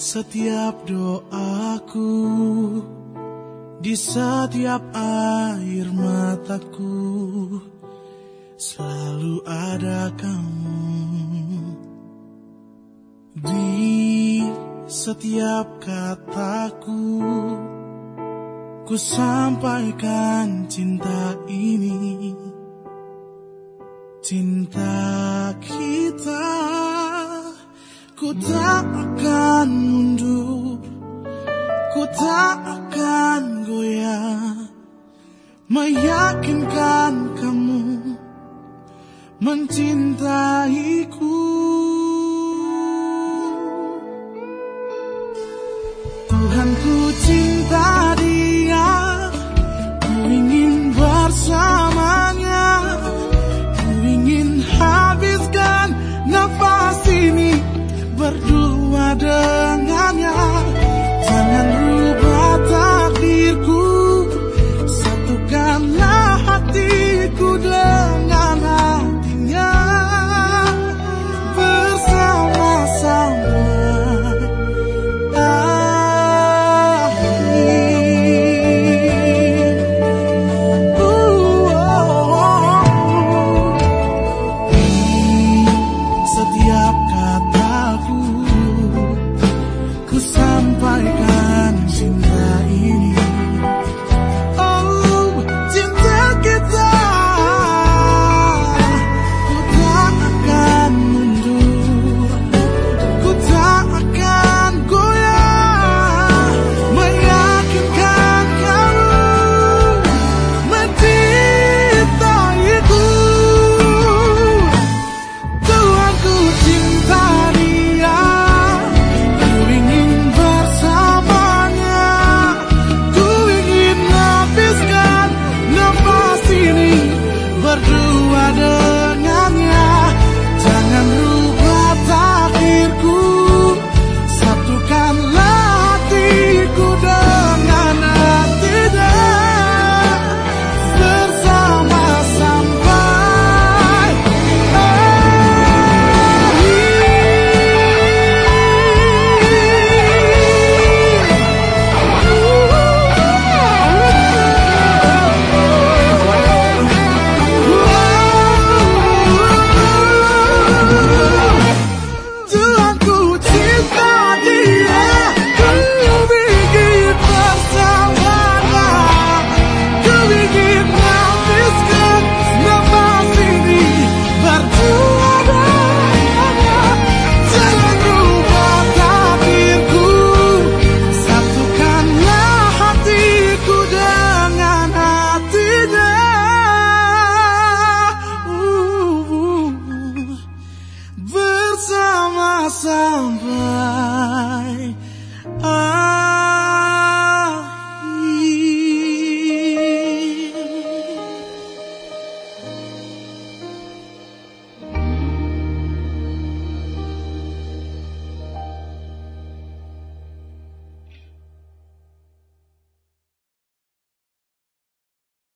setiap doaku Di setiap air mataku Selalu ada kamu. Di setiap kataku Ku sampaikan cinta ini. Cinta kita Ku tak akan mundur Ku tak akan goyah. Meyakinkan kamu Mencintaiku. Tuhan ku cinta